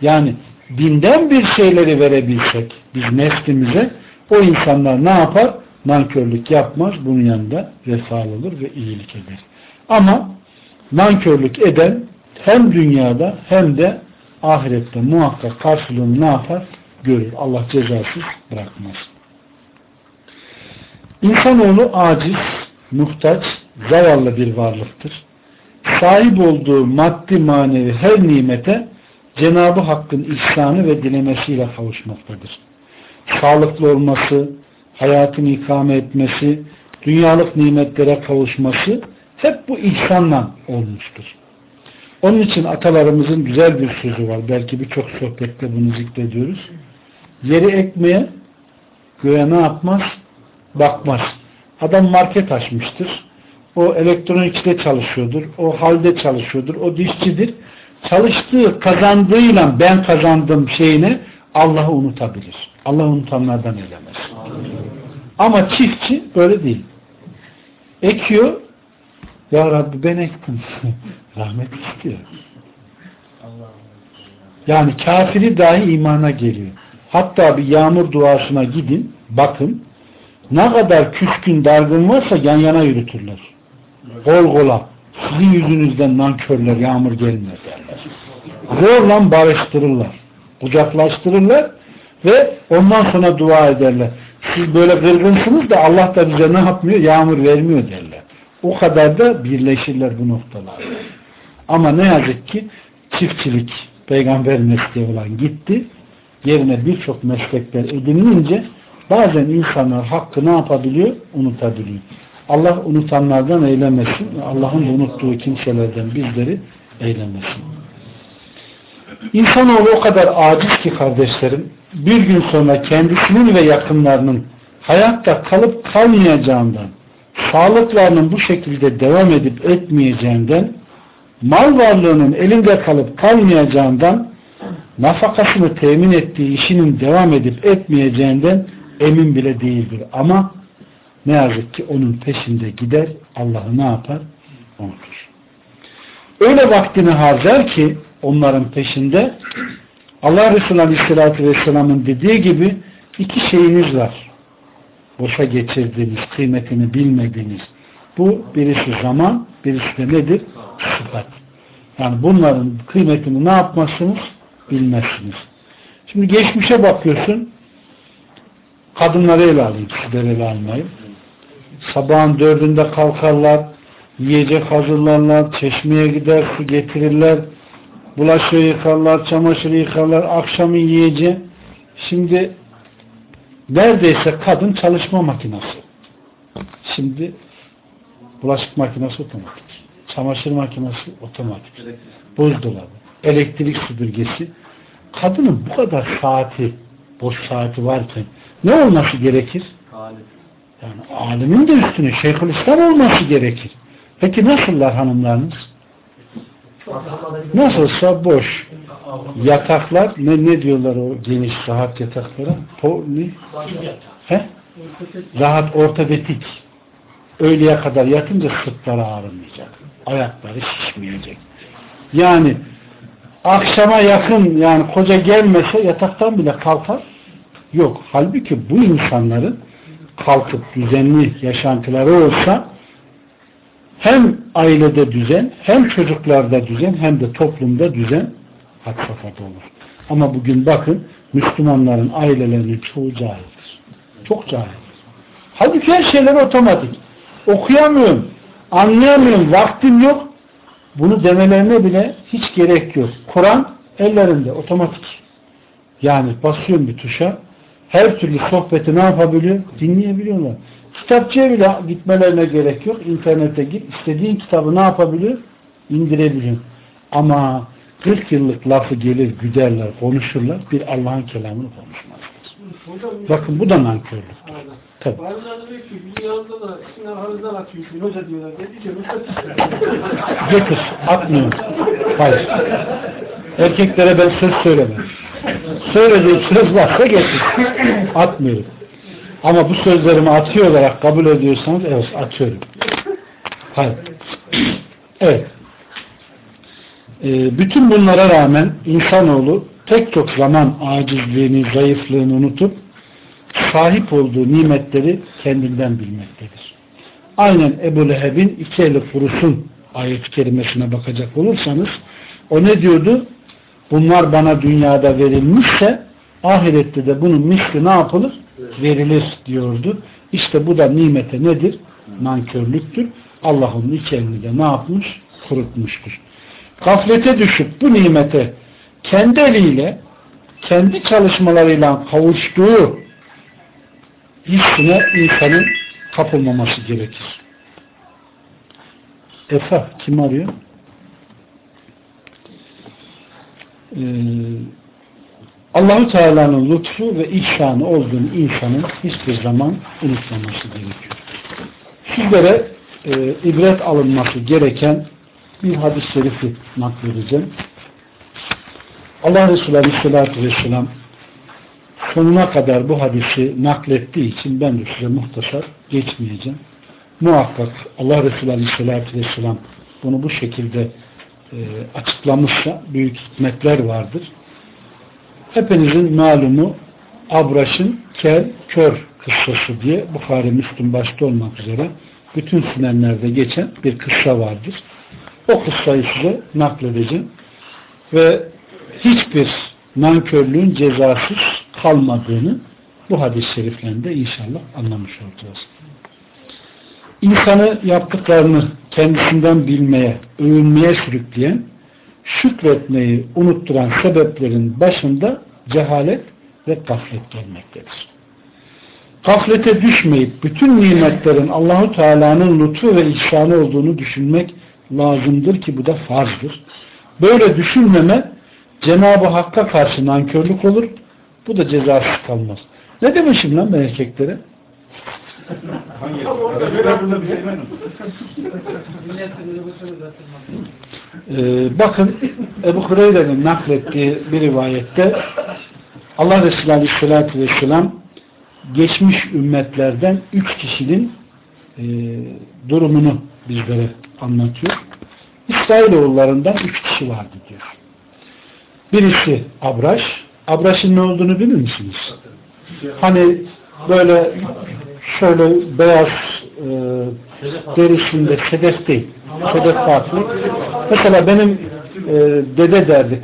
Yani dinden bir şeyleri verebilsek biz neslimize o insanlar ne yapar? Nankörlük yapmaz. Bunun yanında vefalı olur ve iyilik eder. Ama nankörlük eden hem dünyada hem de ahirette muhakkak karşılığını ne yapar? Görür. Allah cezasız bırakmaz. İnsanoğlu aciz, muhtaç, zavallı bir varlıktır. Sahip olduğu maddi manevi her nimete Cenab-ı Hakk'ın ihsanı ve dilemesiyle kavuşmaktadır. Sağlıklı olması, hayatını ikame etmesi, dünyalık nimetlere kavuşması hep bu ihsanla olmuştur. Onun için atalarımızın güzel bir sözü var. Belki birçok sohbette bunu zikrediyoruz. Yeri ekmeye göğe ne yapmaz? Bakmaz. Adam market açmıştır. O elektronikte çalışıyordur. O halde çalışıyordur. O dişçidir. Çalıştığı, kazandığıyla ben kazandım şeyini Allah'ı unutabilir. Allah unutanlardan eylemez. Ama çiftçi böyle değil. Ekiyor. Ya Rabbi ben ektim. Rahmet istiyor. Yani kafiri dahi imana geliyor. Hatta bir yağmur duasına gidin, bakın. Ne kadar küskün, dargın varsa yan yana yürütürler. Gol gola. Sizin yüzünüzden nankörler, yağmur gelmiyor derler. Zorla barıştırırlar. Kucaklaştırırlar ve ondan sonra dua ederler. Siz böyle kırgınsınız da Allah da bize ne yapmıyor? Yağmur vermiyor derler. O kadar da birleşirler bu noktalarda. Ama ne yazık ki çiftçilik peygamber mesleği olan gitti. Yerine birçok meslekler edinilince bazen insanlar hakkı ne yapabiliyor? Unutabiliyor. Allah unutanlardan eylemesin. Allah'ın unuttuğu kimselerden bizleri eylemesin. İnsanoğlu o kadar aciz ki kardeşlerim bir gün sonra kendisinin ve yakınlarının hayatta kalıp kalmayacağından sağlıklarının bu şekilde devam edip etmeyeceğinden mal varlığının elinde kalıp kalmayacağından nafakasını temin ettiği işinin devam edip etmeyeceğinden emin bile değildir. Ama ne yazık ki onun peşinde gider Allah'ı ne yapar? Unutur. Öyle vaktini harcar ki onların peşinde Allah Resulü Aleyhisselatü Vesselam'ın dediği gibi iki şeyiniz var. boşa geçirdiğiniz, kıymetini bilmediğiniz. Bu birisi zaman, birisi de nedir? Sıfat. Yani bunların kıymetini ne yapmazsınız? Bilmezsiniz. Şimdi geçmişe bakıyorsun, kadınları ele alayım, sizleri ele almayın. Sabahın dördünde kalkarlar, yiyecek hazırlarlar, çeşmeye gider, su getirirler, bulaşığı yıkarlar, çamaşırı yıkarlar, akşamı yiyeceği. Şimdi neredeyse kadın çalışma makinesi. Şimdi bulaşık makinesi otomatik. Çamaşır makinesi otomatik. Buzdolabı, elektrik süpürgesi. Kadının bu kadar saati, boş saati varken ne olması gerekir? Yani alimin de üstüne Şeyhülislam olması gerekir. Peki nasıllar hanımlarınız? Nasılsa boş. Yataklar ne ne diyorlar o geniş rahat yataklara? Po, ne? He? Rahat ortopedik. Öğleye kadar yatınca sırtları ağrımayacak. Ayakları şişmeyecek. Yani akşama yakın yani koca gelmese yataktan bile kalkar. Yok. Halbuki bu insanların kalkıp düzenli yaşantıları olsa hem ailede düzen, hem çocuklarda düzen, hem de toplumda düzen safhada olur. Ama bugün bakın Müslümanların ailelerinin çoğu cahildir. Çok cahildir. Halbuki her şeyler otomatik. Okuyamıyorum, anlayamıyorum, vaktim yok. Bunu demelerine bile hiç gerek yok. Kur'an ellerinde otomatik. Yani basıyorum bir tuşa her türlü sohbeti ne yapabiliyor? Dinleyebiliyorlar. Kitapçıya bile gitmelerine gerek yok. İnternete git. istediğin kitabı ne yapabiliyor? İndirebiliyor. Ama 40 yıllık lafı gelir, güderler, konuşurlar. Bir Allah'ın kelamını konuşmazlar. Bakın bu da nankörlük. Tabii. Bazıları diyor ki bizim yanımızda da sizin arkanızdan atıyor. Şimdi hoca diyorlar. Dedi ki Getir. Atmıyorum. Hayır. Erkeklere ben söz söylemem. Söylediğim söz varsa getir. Atmıyorum. Ama bu sözlerimi atıyor olarak kabul ediyorsanız evet atıyorum. Hayır. Evet. Ee, bütün bunlara rağmen insanoğlu pek çok zaman acizliğini, zayıflığını unutup sahip olduğu nimetleri kendinden bilmektedir. Aynen Ebu Leheb'in iki eli kurusun ayet-i kerimesine bakacak olursanız o ne diyordu? Bunlar bana dünyada verilmişse ahirette de bunun misli ne yapılır? Verilir diyordu. İşte bu da nimete nedir? Nankörlüktür. Allah onun iki elini de ne yapmış? Kurutmuştur. Gaflete düşüp bu nimete kendi eliyle kendi çalışmalarıyla kavuştuğu hissine insanın kapılmaması gerekir. Efa kim arıyor? Ee, Allahu Teala'nın lütfu ve ihsanı olduğunu insanın hiçbir zaman unutmaması gerekiyor. Sizlere e, ibret alınması gereken bir hadis-i şerifi nakledeceğim. Allah Resulü Aleyhisselatü Vesselam sonuna kadar bu hadisi naklettiği için ben de size muhtasar geçmeyeceğim. Muhakkak Allah Resulü Aleyhisselatü Vesselam bunu bu şekilde e, açıklamışsa büyük hikmetler vardır. Hepinizin malumu Abraş'ın kel, kör kıssası diye Bukhari Müslüm başta olmak üzere bütün sinenlerde geçen bir kıssa vardır. O kıssayı size nakledeceğim. Ve hiçbir nankörlüğün cezasız kalmadığını bu hadis-i şeriflerinde inşallah anlamış olacağız. İnsanı yaptıklarını kendisinden bilmeye, övünmeye sürükleyen, şükretmeyi unutturan sebeplerin başında cehalet ve gaflet gelmektedir. Gaflete düşmeyip bütün nimetlerin Allahu Teala'nın lütfu ve ihsanı olduğunu düşünmek lazımdır ki bu da farzdır. Böyle düşünmeme Cenab-ı Hakk'a karşı nankörlük olur. Bu da cezasız kalmaz. Ne demişim lan ben erkeklere? Ee, bakın Ebu Hureyre'nin naklettiği bir rivayette Allah Resulü Aleyhisselatü Vesselam geçmiş ümmetlerden üç kişinin e, durumunu bizlere anlatıyor. İsrailoğullarından üç kişi vardı diyor. Birisi Abraş. Abraş'ın ne olduğunu bilir misiniz? Hani böyle şöyle beyaz e, derisinde sedef değil. Sedef farklı. Mesela benim e, dede derdik.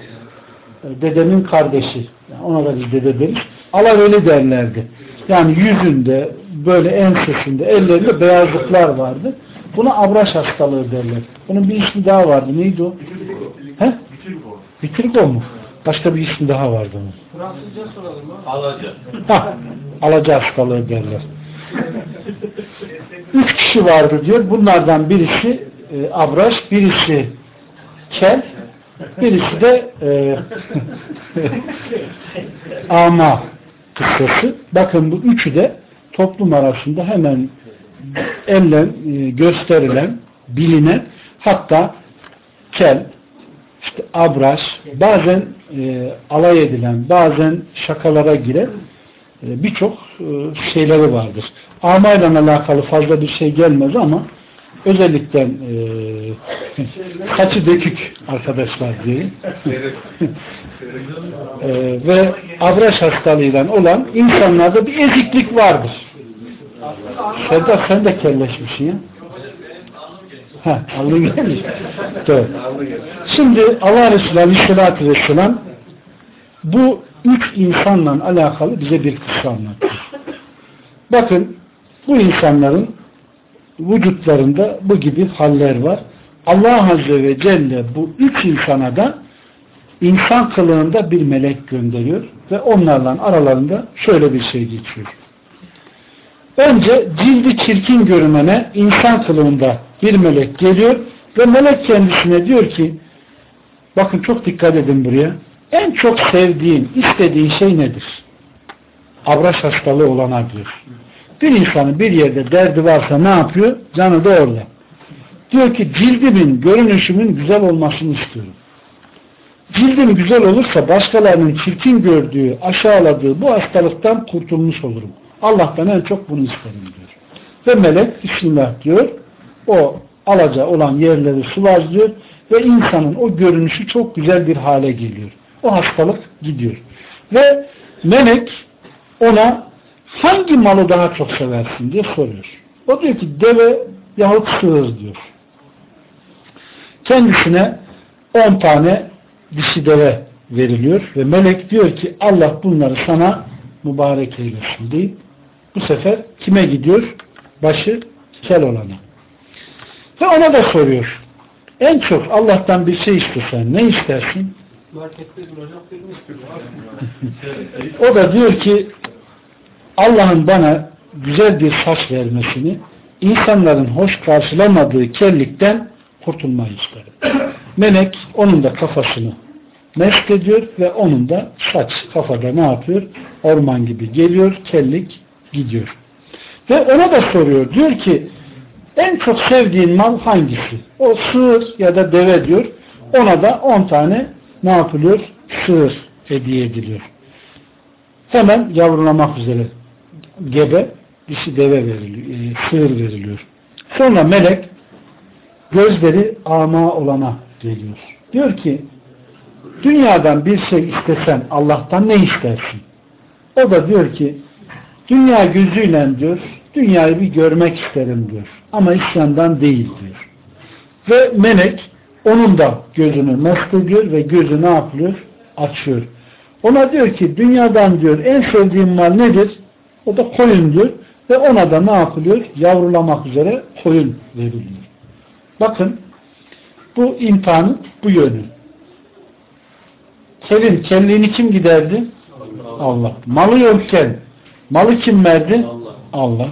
E, dedemin kardeşi. Yani ona da biz dede deriz. Alaveli derlerdi. Yani yüzünde, böyle ensesinde, ellerinde beyazlıklar vardı. Buna abraş hastalığı derler. Bunun bir ismi daha vardı. Neydi o? He? Bitirgo mu? Başka bir ismi daha vardı onun. Fransızca soralım mı? Alaca. Ha, alaca hastalığı derler. Üç kişi vardı diyor. Bunlardan birisi e, abraş, birisi kel, birisi de e, ama kıssası. Bakın bu üçü de toplum arasında hemen elle e, gösterilen, bilinen hatta kel, işte abraş, bazen e, alay edilen, bazen şakalara giren birçok e, şeyleri vardır. Amayla alakalı fazla bir şey gelmez ama özellikle e, saçı dökük arkadaşlar diyelim. e, ve abraş hastalığıyla olan insanlarda bir eziklik vardır. Serdar sen de kelleşmişsin ya. Ha, alnın gelmiş. Evet. Şimdi Allah Resulü Aleyhisselatü Vesselam bu üç insanla alakalı bize bir kıssa anlatıyor. Bakın bu insanların vücutlarında bu gibi haller var. Allah Azze ve Celle bu üç insana da insan kılığında bir melek gönderiyor ve onlarla aralarında şöyle bir şey geçiyor. Önce cildi çirkin görünene insan kılığında bir melek geliyor ve melek kendisine diyor ki bakın çok dikkat edin buraya en çok sevdiğin, istediğin şey nedir? Abraş hastalığı olana diyor. Bir insanın bir yerde derdi varsa ne yapıyor? Canı da orada. Diyor ki cildimin, görünüşümün güzel olmasını istiyorum. Cildim güzel olursa başkalarının çirkin gördüğü, aşağıladığı bu hastalıktan kurtulmuş olurum. Allah'tan en çok bunu isterim diyor. Ve melek Bismillah diyor. O alaca olan yerleri sıvazlıyor ve insanın o görünüşü çok güzel bir hale geliyor. O hastalık gidiyor. Ve melek ona hangi malı daha çok seversin diye soruyor. O diyor ki deve yahut sığır diyor. Kendisine 10 tane dişi deve veriliyor ve melek diyor ki Allah bunları sana mübarek eylesin deyip bu sefer kime gidiyor? Başı kel olana. Ve ona da soruyor. En çok Allah'tan bir şey istesen ne istersin? O da diyor ki Allah'ın bana güzel bir saç vermesini, insanların hoş karşılamadığı kellikten kurtulmayı isterim. Melek onun da kafasını mest ediyor ve onun da saç kafada ne yapıyor? Orman gibi geliyor, kellik gidiyor. Ve ona da soruyor. Diyor ki en çok sevdiğin mal hangisi? O sığır ya da deve diyor. Ona da 10 tane ne yapılıyor? Sığır hediye ediliyor. Hemen yavrulamak üzere gebe dişi deve veriliyor, e, sığır veriliyor. Sonra melek gözleri ama olana geliyor. Diyor ki dünyadan bir şey istesen Allah'tan ne istersin? O da diyor ki dünya gözüyle diyor dünyayı bir görmek isterim diyor. Ama isyandan değil diyor. Ve melek onun da gözünü mest ediyor ve gözü ne yapıyor? Açıyor. Ona diyor ki dünyadan diyor en sevdiğim mal nedir? O da koyun diyor. Ve ona da ne yapılıyor? Yavrulamak üzere koyun veriliyor. Bakın bu imtihanın bu yönü. Kelin, kelliğini kim giderdi? Allah. Malı yokken malı kim verdi? Allah.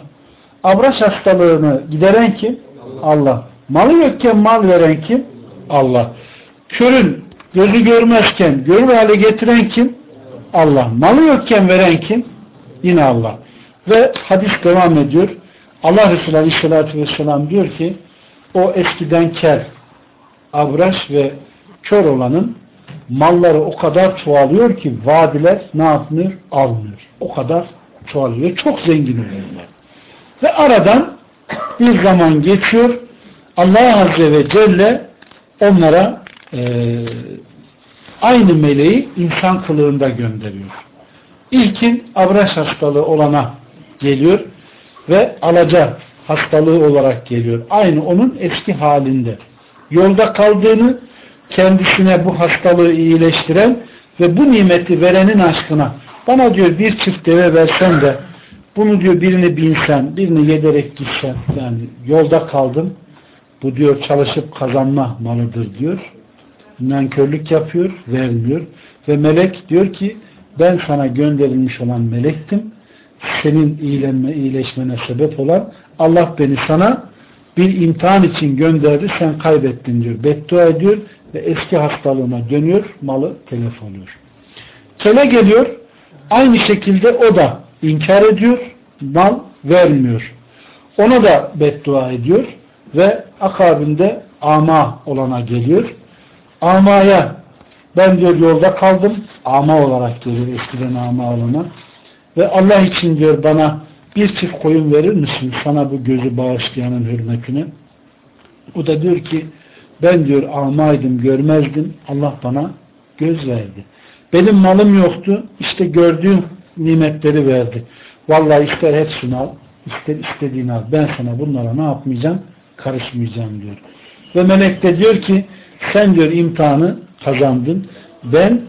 Abraş hastalığını gideren kim? Allah. Malı yokken mal veren kim? Allah. Körün gözü görmezken görür hale getiren kim? Allah. Malı yokken veren kim? Yine Allah. Ve hadis devam ediyor. Allah Resulü Aleyhisselatü Vesselam diyor ki o eskiden ker, abraş ve kör olanın malları o kadar çoğalıyor ki vadiler ne yapmıyor? Almıyor. O kadar çoğalıyor. Çok zengin oluyorlar. Ve aradan bir zaman geçiyor. Allah Azze ve Celle onlara e, aynı meleği insan kılığında gönderiyor. İlkin abraş hastalığı olana geliyor. ve alaca hastalığı olarak geliyor. Aynı onun eski halinde. Yolda kaldığını kendisine bu hastalığı iyileştiren ve bu nimeti verenin aşkına bana diyor bir çift deve versen de bunu diyor birini binsen, birini yederek gitsen yani yolda kaldım bu diyor çalışıp kazanma malıdır diyor. Nankörlük yapıyor, vermiyor. Ve melek diyor ki ben sana gönderilmiş olan melektim. Senin iyilenme, iyileşmene sebep olan Allah beni sana bir imtihan için gönderdi. Sen kaybettin diyor. Beddua ediyor ve eski hastalığına dönüyor. Malı telef oluyor. Kele geliyor. Aynı şekilde o da inkar ediyor. Mal vermiyor. Ona da beddua ediyor ve akabinde ama olana geliyor. Amaya ben diyor yolda kaldım. Ama olarak geliyor eskiden ama olana. Ve Allah için diyor bana bir çift koyun verir misin? Sana bu gözü bağışlayanın hürmetine. O da diyor ki ben diyor amaydım görmezdim. Allah bana göz verdi. Benim malım yoktu. İşte gördüğüm nimetleri verdi. Vallahi ister hepsini al, ister istediğini al. Ben sana bunlara ne yapmayacağım? Karışmayacağım diyor. Ve melek de diyor ki sen diyor imtihanı kazandın. Ben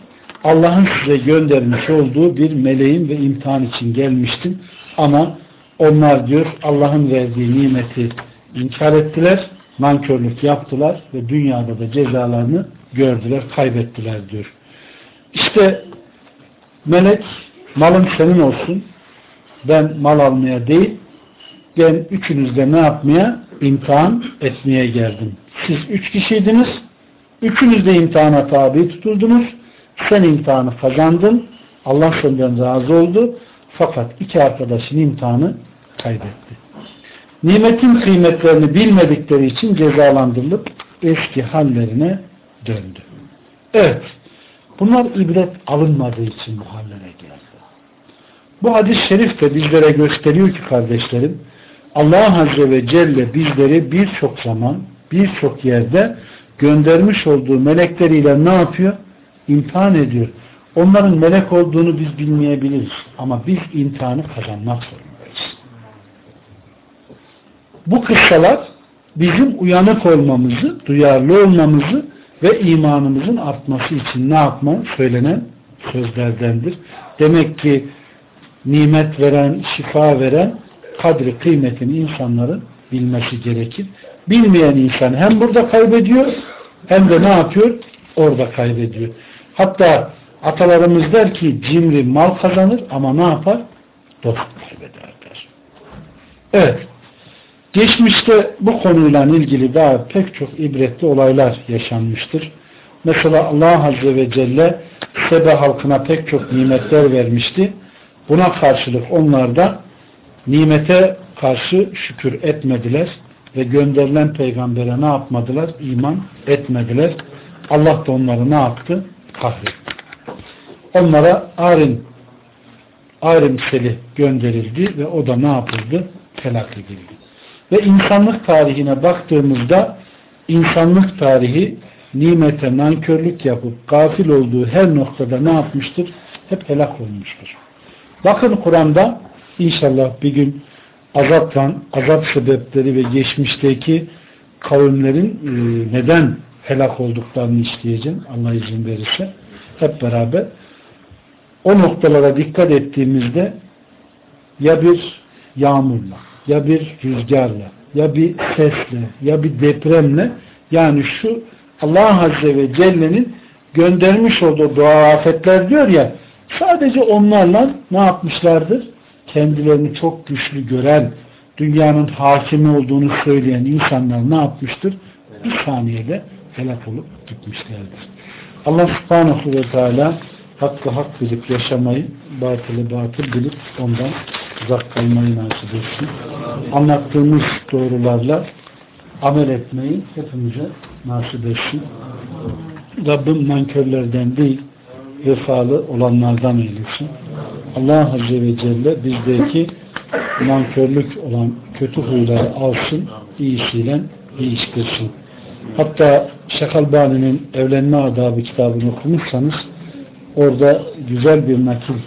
Allah'ın size göndermiş olduğu bir meleğin ve imtihan için gelmiştim. Ama onlar diyor Allah'ın verdiği nimeti inkar ettiler, nankörlük yaptılar ve dünyada da cezalarını gördüler, kaybettiler diyor. İşte melek malın senin olsun ben mal almaya değil ben üçünüzle ne yapmaya? İmtihan etmeye geldim. Siz üç kişiydiniz üçünüz de imtihana tabi tutuldunuz sen imtihanı kazandın Allah senden razı oldu fakat iki arkadaşın imtihanı kaybetti. Nimetin kıymetlerini bilmedikleri için cezalandırılıp eski hallerine döndü. Evet. Bunlar ibret alınmadığı için bu hallere geldi. Bu hadis-i şerif de bizlere gösteriyor ki kardeşlerim Allah Azze ve Celle bizleri birçok zaman birçok yerde göndermiş olduğu melekleriyle ne yapıyor? İmtihan ediyor. Onların melek olduğunu biz bilmeyebiliriz. Ama biz imtihanı kazanmak zorundayız. Bu kıssalar bizim uyanık olmamızı, duyarlı olmamızı ve imanımızın artması için ne yapma söylenen sözlerdendir. Demek ki nimet veren, şifa veren kadri kıymetini insanların bilmesi gerekir. Bilmeyen insan hem burada kaybediyor hem de ne yapıyor? Orada kaybediyor. Hatta atalarımız der ki cimri mal kazanır ama ne yapar? Dost kaybeder der. Evet. Geçmişte bu konuyla ilgili daha pek çok ibretli olaylar yaşanmıştır. Mesela Allah Azze ve Celle Sebe halkına pek çok nimetler vermişti. Buna karşılık onlar da nimete karşı şükür etmediler ve gönderilen peygambere ne yapmadılar? İman etmediler. Allah da onları ne yaptı? Kahretti. Onlara Arin Arim seli gönderildi ve o da ne yapıldı? Helak edildi. Ve insanlık tarihine baktığımızda insanlık tarihi nimete nankörlük yapıp gafil olduğu her noktada ne yapmıştır? Hep helak olmuştur. Bakın Kur'an'da inşallah bir gün azaptan, azap sebepleri ve geçmişteki kavimlerin e, neden helak olduklarını işleyeceğim. Allah izin verirse. Hep beraber o noktalara dikkat ettiğimizde ya bir yağmurla, ya bir rüzgarla, ya bir sesle, ya bir depremle yani şu Allah Azze ve Celle'nin göndermiş olduğu doğa afetler diyor ya sadece onlarla ne yapmışlardır? Kendilerini çok güçlü gören, dünyanın hakimi olduğunu söyleyen insanlar ne yapmıştır? Bir saniyede helak olup gitmişlerdir. Allah subhanahu ve teala hakkı hak bilip yaşamayı, batılı batıl bilip ondan uzak kalmayı nasip etsin. Anlattığımız doğrularla amel etmeyi hepimize nasip etsin. Rabbim nankörlerden değil, vefalı olanlardan eylesin. Allah Azze ve Celle bizdeki nankörlük olan kötü huyları alsın, iyisiyle değiştirsin. Hatta Şekalbani'nin evlenme adabı kitabını okumuşsanız orada güzel bir nakil e,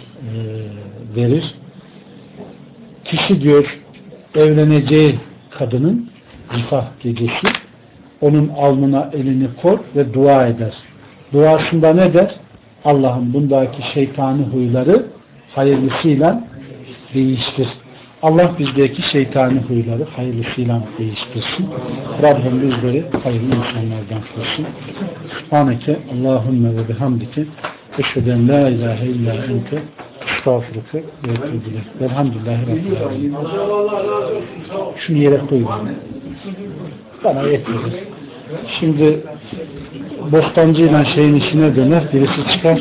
verir. Kişi diyor evleneceği kadının zifah gecesi onun alnına elini kor ve dua eder. Duasında ne der? Allah'ım bundaki şeytani huyları hayırlısıyla değiştir. Allah bizdeki şeytani huyları hayırlısıyla değiştirsin. Rabbim bizleri hayırlı insanlardan kılsın. Subhaneke Allahümme ve bihamdike eşheden la ilahe illa ente estağfurüke ve etûbile. Velhamdülillahi Rabbil Alemin. Şunu yere koy bana. Bana yetmedi. Şimdi bostancıyla şeyin işine döner. Birisi çıkar.